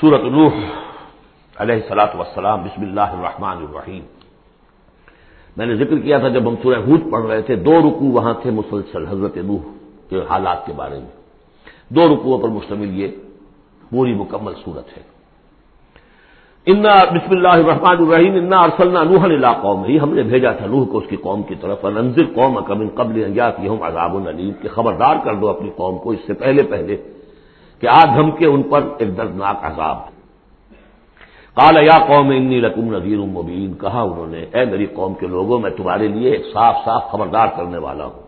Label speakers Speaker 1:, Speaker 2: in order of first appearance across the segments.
Speaker 1: سورت نوح علیہ سلاۃ وسلام بسم اللہ الرحمن الرحیم۔ میں نے ذکر کیا تھا جب ہم سورہ ہود پڑھ رہے تھے، دو رکو وہاں تھے مسلسل حضرت نوح کے حالات کے بارے میں۔ دو رکوؤں پر مشتمل یہ پوری مکمل صورت ہے۔ انا بسم اللہ الرحمن الرحیم انا ارسلنا نوح اللہ قوم ہی ہم نے بھیجا تھا نوح کو اس کی قوم کی طرف انزر قوم کمن قبل کی ہوں عذاب العلیم کہ خبردار کر دو اپنی قوم کو اس سے پہلے پہلے۔ کہ آج ہم کے ان پر ایک دردناک عذاب کالا یا قوم، انی رقم نذیر مبین۔ کہا انہوں نے، اے میری قوم کے لوگوں، میں تمہارے لیے ایک صاف صاف خبردار کرنے والا ہوں۔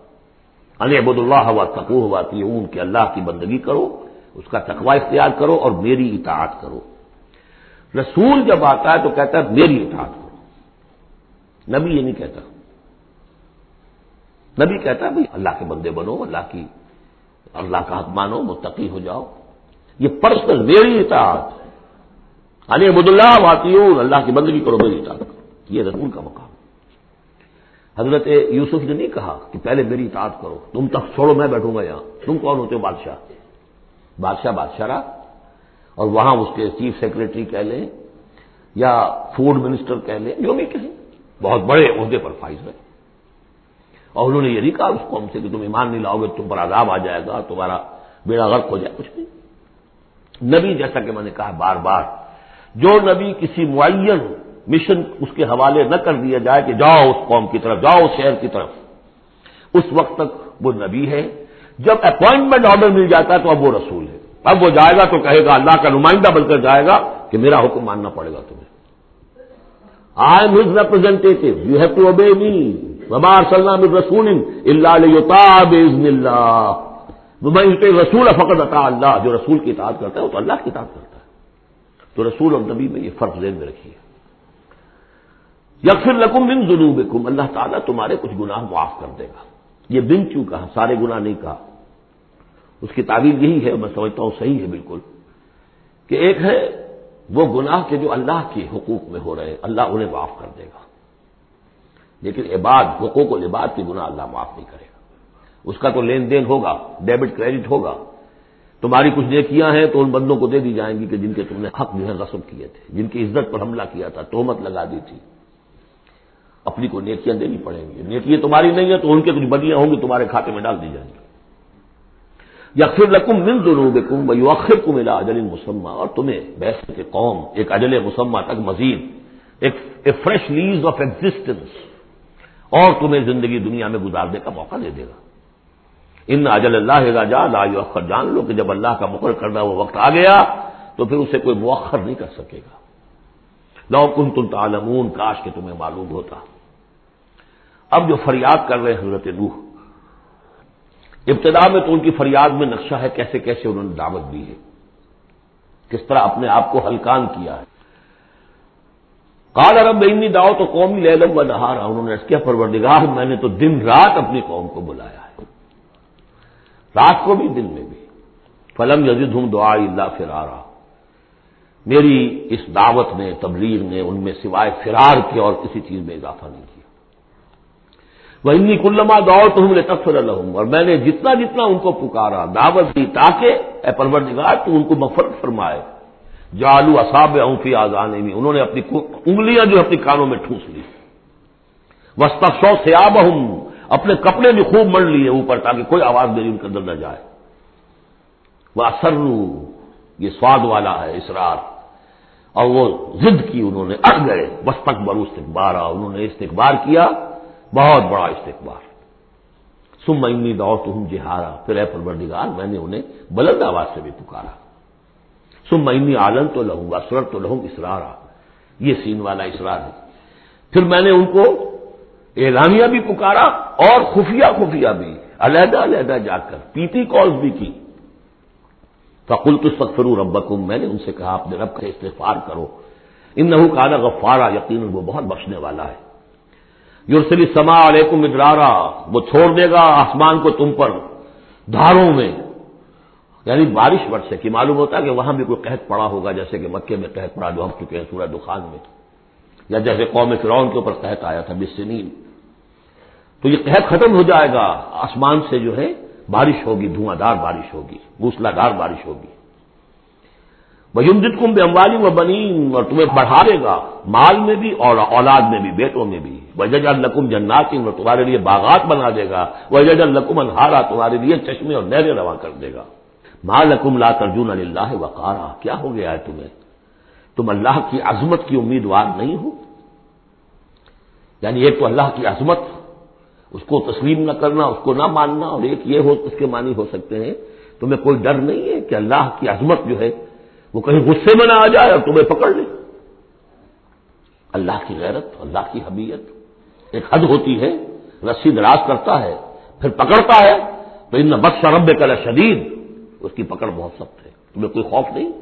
Speaker 1: عبد اللہ ہوا تقو ہوا ان کے اللہ کی بندگی کرو، اس کا تقوی اختیار کرو اور میری اطاعت کرو۔ رسول جب آتا ہے تو کہتا ہے، میری اطاعت کرو۔ نبی یہ نہیں کہتا۔ نبی کہتا ہے، بھائی، اللہ کے بندے بنو، اللہ کی، اللہ کا حق مانو، متقی ہو جاؤ۔ یہ پرسنل میری اطاعت علی عبد اللہ واطی اللہ کی بندگی کرو میری اطاعت کرو۔ یہ رسول کا مقام۔ حضرت یوسف نے نہیں کہا کہ پہلے میری اطاعت کرو، تم تک چھوڑو، میں بیٹھوں گا یہاں۔ تم کون ہوتے ہو بادشاہ؟ بادشاہ بادشاہ رہا۔ اور وہاں اس کے چیف سیکرٹری کہہ لیں، یا فوڈ منسٹر کہہ لیں، جو بھی کہیں۔ بہت بڑے عہدے پر فائز رہے۔ اور انہوں نے یہ نہیں کہا اس قوم سے کہ تم ایمان نہیں لاؤ گے، تم پر عذاب آ جائے گا، تمہارا بیڑا غرق ہو جائے، کچھ نہیں نبی جیسا کہ میں نے کہا بار بار، جو نبی کسی معین مشن اس کے حوالے نہ کر دیا جائے کہ جاؤ اس قوم کی طرف، جاؤ اس شہر کی طرف۔ اس وقت تک وہ نبی ہے۔ جب اپوائنٹمنٹ آرڈر مل جاتا ہے تو اب وہ رسول ہے۔ اب وہ جائے گا تو کہے گا اللہ کا نمائندہ بن کر جائے گا کہ میرا حکم ماننا پڑے گا تمہیں۔ I am his representative you have to obey me وبار سلام رسول اللہ رسول فقط عطا اللہ، جو رسول کی اطاعت کرتا ہے، وہ تو اللہ کی اطاعت کرتا ہے۔ تو رسول اور نبی میں یہ فرق ذہن میں رکھیے۔ یکفر لکم بن ضلوب اللہ تعالیٰ تمہارے کچھ گناہ معاف کر دے گا۔ یہ بن کیوں کہا؟ سارے گناہ نہیں کہا۔ اس کی تعبیر یہی ہے، میں سمجھتا ہوں صحیح ہے بالکل، کہ ایک ہے وہ گناہ کے جو اللہ کے حقوق میں ہو رہے ہیں، اللہ انہیں معاف کر دے گا۔ لیکن عباد، حقوق و لباد کے گناہ اللہ معاف نہیں کرے گا۔ اس کا تو لین دین ہوگا ڈیبٹ کریڈٹ ہوگا. تمہاری کچھ نیکیاں ہیں تو ان بندوں کو دے دی جائیں گی کہ جن کے تم نے حق جو ہے غصب کیے تھے، جن کی عزت پر حملہ کیا تھا تومت لگا دی تھی. اپنی کو نیکیاں دینی پڑیں گی. نیکیاں تمہاری نہیں ہیں تو ان کے کچھ بدیاں ہوں گی، تمہارے کھاتے میں ڈال دی جائیں گی. یا پھر رقم مل دونوں بے کم بھائی کو ملا اجل مسمہ. اور تمہیں بیس کے قوم، ایک اجل مسمہ تک مزید، ایک فریش لیز آف ایگزٹنس اور تمہیں زندگی دنیا میں گزارنے کا موقع دے دے گا. ان اجل اللہ راجا لا جان لو کہ جب اللہ کا مقرر کرنا وہ وقت آ گیا، تو پھر اسے کوئی مؤخر نہیں کر سکے گا۔ لو کن تم تعلمون، کاش کے تمہیں معلوم ہوتا۔ اب جو فریاد کر رہے ہیں حضرت نوح، ابتدا میں تو ان کی فریاد میں نقشہ ہے کیسے کیسے انہوں نے دعوت دی ہے۔ کس طرح اپنے آپ کو ہلکان کیا ہے۔ کال ارب انی داؤ تو قومی لے لم و نہارا، انہوں نے اس کے پروردگار، میں نے تو دن رات اپنی قوم کو بلایا۔ ہے رات کو بھی دن میں بھی۔ فلم یزید ہوں دعا اللہ فرارا۔ میری اس دعوت نے، تبلیغ نے ان میں سوائے فرار کے اور کسی چیز میں اضافہ نہیں کیا۔ وہ انی کلما دور تو ہم نے تفر اور میں نے جتنا جتنا ان کو پکارا، دعوت دی تاکہ، اے پرور تو ان کو مفرت فرمائے۔ جالو اصاب اونفی آزانے میں انہوں نے اپنی انگلیاں جو اپنی کانوں میں ٹھوس لی۔ وسط سو سیاب ہوں اپنے کپڑے بھی خوب مڑ لیے اوپر تاکہ کوئی آواز میری ان کے اندر نہ جائے۔ وہ اثر یہ سواد والا ہے اسرار۔ اور وہ ضد کی انہوں نے، اڑ گئے۔ بس تک بر استقبار انہوں نے استقبار کیا۔ بہت بڑا استقبال سم انی دور تو ہوں جہارا پھر اے پروردگار، میں نے انہیں بلند آواز سے بھی پکارا۔ سم انی عالم تو لہوں گا سرت تو لہوں اسرارا یہ سین والا اسرار ہے۔ پھر میں نے ان کو اعلانیہ بھی پکارا اور خفیہ خفیہ بھی، علیحدہ علیحدہ جا کر پیتی کالز بھی کی۔ فقل تو سفرو ربکم، میں نے ان سے کہا، اپنے رب کا استغفار کرو۔ ان نحو کانا غفارا یقین وہ بہت بخشنے والا ہے۔ یورسلی سما علیکم ادرارا وہ چھوڑ دے گا آسمان کو تم پر، دھاروں میں۔ یعنی بارش برسے کی، معلوم ہوتا ہے کہ وہاں بھی کوئی قحط پڑا ہوگا، جیسے کہ مکے میں قحط پڑا، جو ہم چکے ہیں سورہ دخان میں۔ یا جیسے قوم فرعون کے اوپر قحط آیا تھا بسنین تو یہ قحط ختم ہو جائے گا۔ آسمان سے جو ہے بارش ہوگی دھواں دار بارش ہوگی موسلا دار بارش ہوگی۔ بجمد کم بے اموالی و بنی اور تمہیں بڑھا دے گا۔ مال میں بھی اور اولاد میں بھی، بیٹوں میں بھی۔ وجج القم جناتی اور تمہارے لیے باغات بنا دے گا۔ وجج القم انہارا تمہارے لیے چشمے اور نہریں رواں کر دے گا۔ مال لکم لا ترجون اللہ وقارا۔ کیا ہو گیا ہے تمہیں؟ تم اللہ کی عظمت کی امیدوار نہیں ہو؟ یعنی ایک تو اللہ کی عظمت اس کو تسلیم نہ کرنا، اس کو نہ ماننا، اور ایک یہ ہو، اس کے معنی ہو سکتے ہیں۔ تمہیں کوئی ڈر نہیں ہے کہ اللہ کی عظمت جو ہے، وہ کہیں غصے میں نہ آ جائے اور تمہیں پکڑ لے؟ اللہ کی غیرت، اللہ کی حبیت ایک حد ہوتی ہے رسی دراز کرتا ہے، پھر پکڑتا ہے۔ تو ان بخش رب کل شدید اس کی پکڑ بہت سخت ہے۔ تمہیں کوئی خوف نہیں؟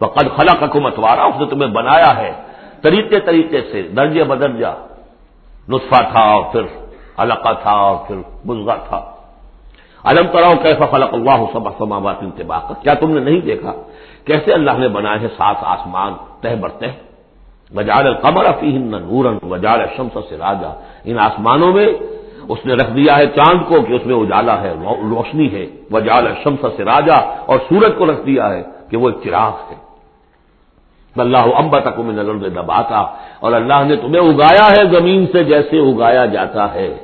Speaker 1: وہ قد خلا حکومت اس نے تمہیں بنایا ہے۔ طریقے طریقے سے درجے بدرجہ، نسخہ تھا اور پھر علقہ تھا اور پھر بزگا تھا۔ علم کراؤ کیسا خلق اللہ سب سماوات انتباق کیا تم نے نہیں دیکھا کیسے اللہ نے بنائے ہیں سات آسمان تہ برتہ وجال القمر فی نورن وجال شمس سے راجا ان آسمانوں میں اس نے رکھ دیا ہے چاند کو کہ اس میں اجالا ہے روشنی ہے۔ وجال شمس سے راجا اور سورج کو رکھ دیا ہے کہ وہ ایک چراغ ہے۔ اللہ امبا تک میں نظر دباتا اور اللہ نے تمہیں اگایا ہے زمین سے جیسے اگایا جاتا ہے۔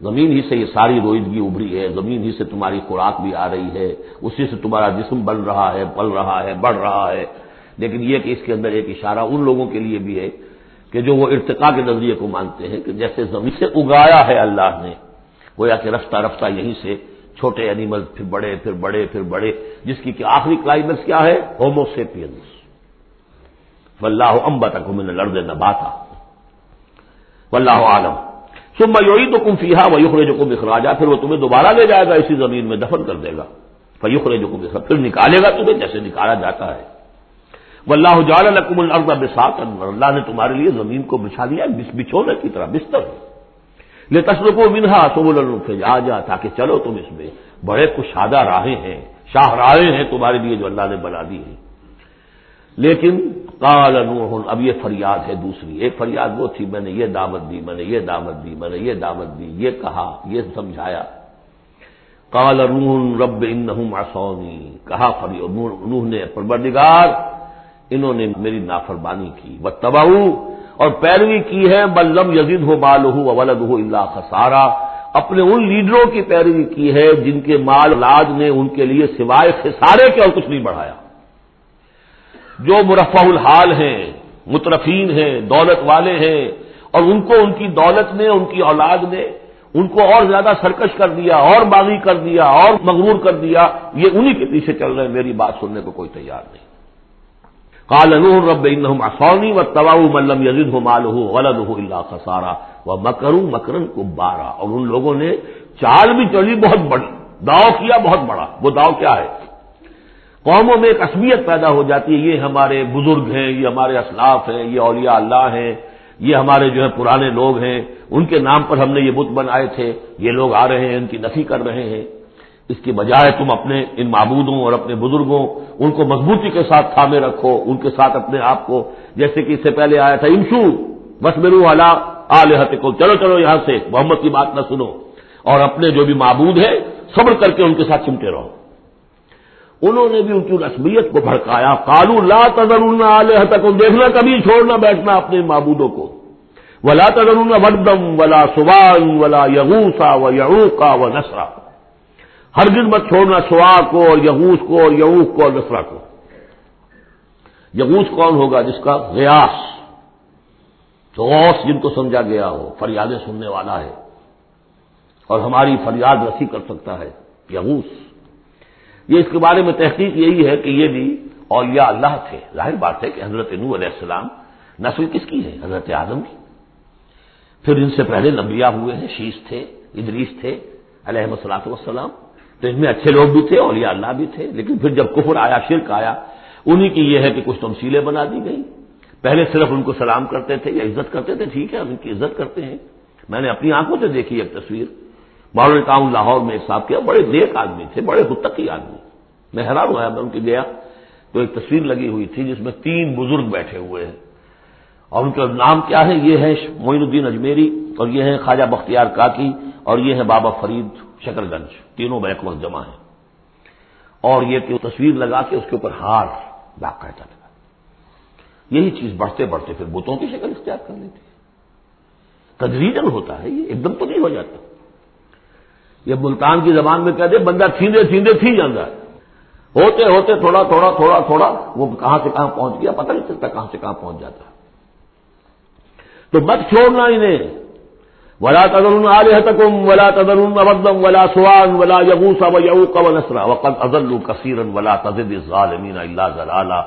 Speaker 1: زمین ہی سے یہ ساری روئدگی ابھری ہے، زمین ہی سے تمہاری خوراک بھی آ رہی ہے، اسی سے تمہارا جسم بن رہا ہے پل رہا ہے، بڑھ رہا ہے۔ لیکن یہ کہ اس کے اندر ایک اشارہ ان لوگوں کے لیے بھی ہے کہ جو وہ ارتقا کے نظریے کو مانتے ہیں کہ جیسے زمین سے اگایا ہے اللہ نے وہ یا کہ رفتہ رفتہ یہیں سے چھوٹے اینیمل پھر بڑے پھر بڑے پھر بڑے، جس کی کہ آخری کلائمیکس کیا ہے؟ ہوموسیپینس واللہ امبا تک میں نے لڑ نباتا. واللہ عالم. سب یوئی تو کم فیحا ویوخرے جو کم اخراجا، پھر وہ تمہیں دوبارہ لے جائے گا، اسی زمین میں دفن کر دے گا. فیوخرے جو کم پھر نکالے گا تمہیں جیسے نکالا جاتا ہے. واللہ جال لکم الارض بساط اللہ نے تمہارے لیے زمین کو بچھا دیا بچھونے کی طرح، بستر. لے تصرف منہا سبول الفج آ جا تاکہ چلو تم اس میں بڑے کشادہ راہیں ہیں، شاہ راہیں ہیں تمہارے لیے جو اللہ نے بنا دی ہیں. لیکن کال نوح، اب یہ فریاد ہے دوسری، ایک فریاد وہ تھی، میں نے یہ دعوت دی، میں نے یہ دعوت دی، میں نے یہ دعوت دی، یہ کہا، یہ سمجھایا۔ کال نوح، رب ان آسونی کہا فری، نوح نے، پروردگار، انہوں نے میری نافربانی کی۔ وہ تباہ اور پیروی کی ہے بلم یزید ہو بال ہو اولد ہو اللہ خسارا۔ اپنے ان لیڈروں کی پیروی کی ہے، جن کے مال لاج نے ان کے لیے سوائے خسارے کے اور کچھ نہیں بڑھایا۔ جو مرفع الحال ہیں، مترفین ہیں، دولت والے ہیں، اور ان کو ان کی دولت نے، ان کی اولاد نے، ان کو اور زیادہ سرکش کر دیا، اور باغی کر دیا، اور مغرور کر دیا، یہ انہی کے پیچھے چل رہے ہیں، میری بات سننے کو کوئی تیار نہیں۔ کال رب انسونی و تباہ ملم یزید ہو مال ہو غلط ہو اللہ خسارا و مکروں مکرن کو بارہ اور ان لوگوں نے چال بھی چلی بہت بڑی، داؤ کیا بہت بڑا۔ وہ داؤ کیا ہے؟ قوموں میں ایک عصبیت پیدا ہو جاتی ہے، یہ ہمارے بزرگ ہیں، یہ ہمارے اسلاف ہیں، یہ اولیاء اللہ ہیں، یہ ہمارے جو ہے پرانے لوگ ہیں، ان کے نام پر ہم نے یہ بت بنائے تھے، یہ لوگ آ رہے ہیں، ان کی نفی کر رہے ہیں۔ اس کی بجائے تم اپنے ان معبودوں اور اپنے بزرگوں، ان کو مضبوطی کے ساتھ تھامے رکھو، ان کے ساتھ اپنے آپ کو، جیسے کہ اس سے پہلے آیا تھا انشو بس میرو والا آلحت کو چلو چلو، یہاں سے، محمد کی بات نہ سنو۔ اور اپنے جو بھی معبود ہے صبر کر کے ان کے ساتھ چمٹے رہو۔ انہوں نے بھی ان کی رسمیت کو بھڑکایا۔ کالو لا تذر آلیہ تک دیکھنا کبھی چھوڑنا بیٹھنا اپنے معبودوں کو۔ ولا تذر وردم ولا سوان ولا یغوسا و یعوقا و نسرا ہر دن مت چھوڑنا سوا کو اور یغوس کو اور یعوق کو اور نسرا کو۔ یغوس کون ہوگا جس کا غیاس تو غوث جن کو سمجھا گیا ہو، فریادیں سننے والا ہے۔ اور ہماری فریاد رسی کر سکتا ہے۔ یغوس یہ اس کے بارے میں تحقیق یہی ہے کہ یہ بھی اولیاء اللہ تھے۔ ظاہر بات ہے کہ حضرت نو علیہ السلام نسل کس کی ہے؟ حضرت آدم کی۔ پھر ان سے پہلے لمبیا ہوئے ہیں شیش تھے، ادریس تھے، علیہ مسلاط وسلام تو ان میں اچھے لوگ بھی تھے، اولیاء اللہ بھی تھے۔ لیکن پھر جب کفر آیا، شرک آیا، انہی کی یہ ہے کہ کچھ تمسیلیں بنا دی گئی پہلے صرف ان کو سلام کرتے تھے یا عزت کرتے تھے، ٹھیک ہے ہم ان کی عزت کرتے ہیں۔ میں نے اپنی آنکھوں سے دیکھی ایک تصویر۔ ماحول ٹاؤن لاہور میں ایک صاحب کیا بڑے نیک آدمی تھے، بڑے متقی آدمی۔ میں حیران ہوا میں ان کی گیا تو ایک تصویر لگی ہوئی تھی جس میں تین بزرگ بیٹھے ہوئے ہیں۔ اور ان کا نام کیا ہے یہ ہے معین الدین اجمیری اور یہ ہے خواجہ بختیار کاکی اور یہ ہے بابا فرید شکر گنج تینوں بیک وقت جمع ہیں۔ اور یہ کہ تصویر لگا کے اس کے اوپر ہار باقاعدہ لگا۔ یہی چیز بڑھتے بڑھتے پھر بتوں کی شکل اختیار کر لیتی ہے۔ تدریجن ہوتا ہے، یہ ایک دم تو نہیں ہو جاتا۔ یہ ملتان کی زبان میں کہتے بندہ تھیندے تھیندے تھی جاتا ہے ہوتے ہوتے تھوڑا تھوڑا تھوڑا تھوڑا وہ کہاں سے کہاں پہنچ گیا، پتہ نہیں چلتا کہاں سے کہاں پہنچ جاتا۔ تو مت چھوڑنا انہیں۔ ولا تدر علیہ ولا تدر ابدم ولا سوان ولا یبوسا و یو و وقت ازل کثیرن ولا تزد ظالمین اللہ ضلع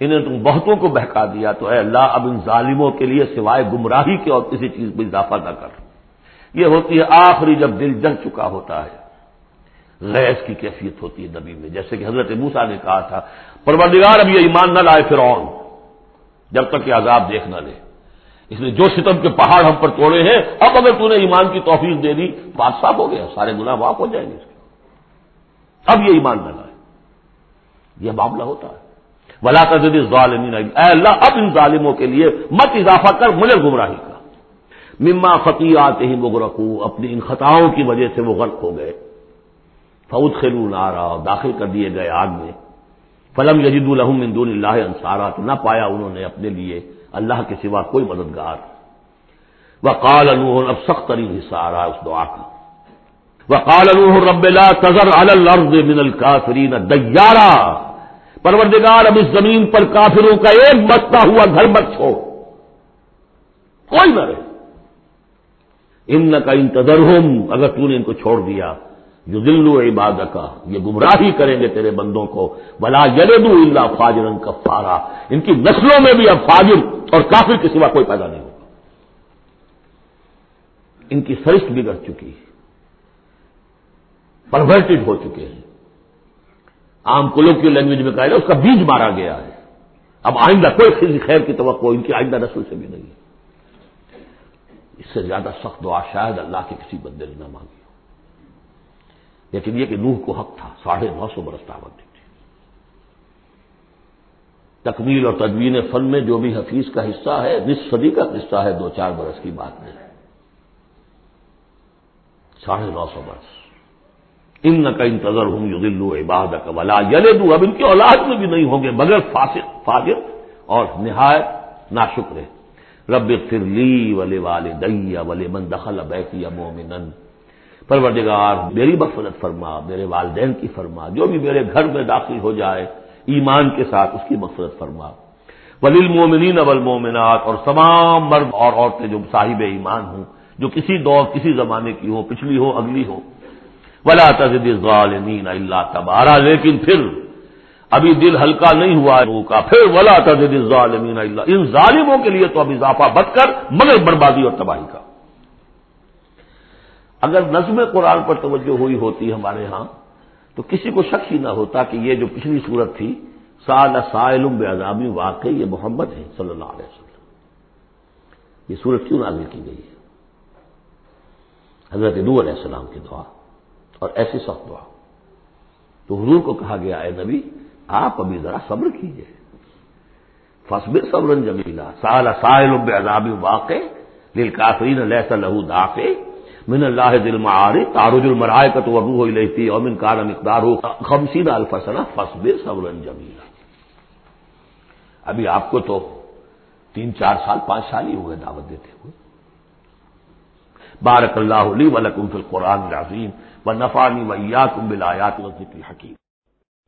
Speaker 1: انہیں تم بہتوں کو بہکا دیا تو اے اللہ، اب ان ظالموں کے لیے سوائے گمراہی کے اور کسی چیز میں اضافہ نہ کر۔ یہ ہوتی ہے آخری جب دل جل چکا ہوتا ہے۔ غیظ کی کیفیت ہوتی ہے نبی میں، جیسے کہ حضرت موسا نے کہا تھا، پروردگار اب یہ ایمان نہ لائے فرعون، جب تک کہ عذاب دیکھ نہ لے۔ اس لیے جو ستم کے پہاڑ ہم پر توڑے ہیں، اب اگر تو نے ایمان کی توفیق دے دی بات صاف ہو گیا، سارے گناہ واپ ہو جائیں گے اس کے۔ اب یہ ایمان نہ لائے۔ یہ معاملہ ہوتا ہے۔ ولا تجدید ظالمین اے اللہ، اب ان ظالموں کے لیے مت اضافہ کر، مجھے گمراہی کا مما فقی آتے ہی مغرقو، اپنی ان خطاؤں کی وجہ سے وہ غرق ہو گئے۔ فوت خلو نارا، داخل کر دیے گئے آگ میں۔ فلم یجید الحم اندون اللہ انصارا تو نہ پایا انہوں نے اپنے لیے اللہ کے سوا کوئی مددگار۔ وہ کال انوہ اب سخت ترین حصہ آ رہا اس دعا کا۔ وہ کال انوہ رب تزر الرد من الکافرین دیارا پروردگار، اب اس زمین پر کافروں کا ایک بستا ہوا گھر مت چھوڑ۔ کوئی نہ رہے۔ ان کا انتظر اگر تو نے ان کو چھوڑ دیا جو دلو عبادت کا یہ گمراہی کریں گے تیرے بندوں کو بلا یلدو اللہ فاجرن کا فارا ان کی نسلوں میں بھی اب فاجر اور کافر کے سوا کوئی پیدا نہیں ہوگا۔ ان کی فرشت بگڑ چکی پرورٹڈ ہو چکے ہیں۔ عام کلو کی لینگویج میں کہا جائے، اس کا بیج مارا گیا ہے۔ اب آئندہ کوئی خیر کی توقع، ان کی آئندہ نسل سے بھی نہیں۔ ہے اس سے زیادہ سخت دعا شاید اللہ کے کسی بندے نے نہ مانگی لیکن یہ کہ نوح کو حق تھا، ساڑھے نو سو برس دعوت دی تھی۔ تکمیل اور تدوین فن میں جو بھی حفیظ کا حصہ ہے، نصف صدی کا حصہ ہے دو چار برس کی بات نہیں۔ ساڑھے نو سو برس۔ ان کا انتظر ہوں یو دلو عباد ولا یلے دوں اب ان کی اولاد میں بھی نہیں ہوں گے بغیر فاسق، فاجر اور نہایت نا شکر رب فرلی ولے والے دیا ولے من دخل بیتی مومنن پروردگار، میری مغفرت فرما، میرے والدین کی فرما، جو بھی میرے گھر میں داخل ہو جائے، ایمان کے ساتھ اس کی مغفرت فرما۔ ولیل مومنین اول مومنات اور تمام مرد اور عورتیں جو صاحب ایمان ہوں، جو کسی دور، کسی زمانے کی ہو، پچھلی ہو، اگلی ہو۔ ولا تزد ظالمین اللہ تبارہ لیکن پھر ابھی دل ہلکا نہیں ہوا ہے کا۔ پھر ولا تزد ظالمین اللہ ان ظالموں کے لیے تو اب اضافہ بت کر مگر بربادی اور تباہی کا۔ اگر نظم قرآن پر توجہ ہوئی ہوتی ہمارے ہاں تو کسی کو شک ہی نہ ہوتا کہ یہ جو پچھلی صورت تھی سال سائل عذابی واقعی یہ محمد ہے، صلی اللہ علیہ وسلم۔ یہ صورت کیوں نازل کی گئی ہے؟ حضرت نو علیہ السلام کی دعا اور ایسی سخت دعا۔ تو حضور کو کہا گیا، اے نبی آپ ابھی ذرا صبر کیجیے فصبر صبر جمیلا۔ سال سائل عذابی واقع دل کافرین لہسا لہو داقے من اللہ دل معاری تارج المرائے کا تو ابو ہو لیتی اور من کار مقدار ہو خمسین الفسنا فصبر صبر جمیلا۔ ابھی آپ کو تو تین چار سال پانچ سال ہی ہوئے دعوت دیتے ہوئے۔ بارک اللہ علی ولکم فی القرآن العظیم و نفانی ویا تم بلایات و ذکر حکیم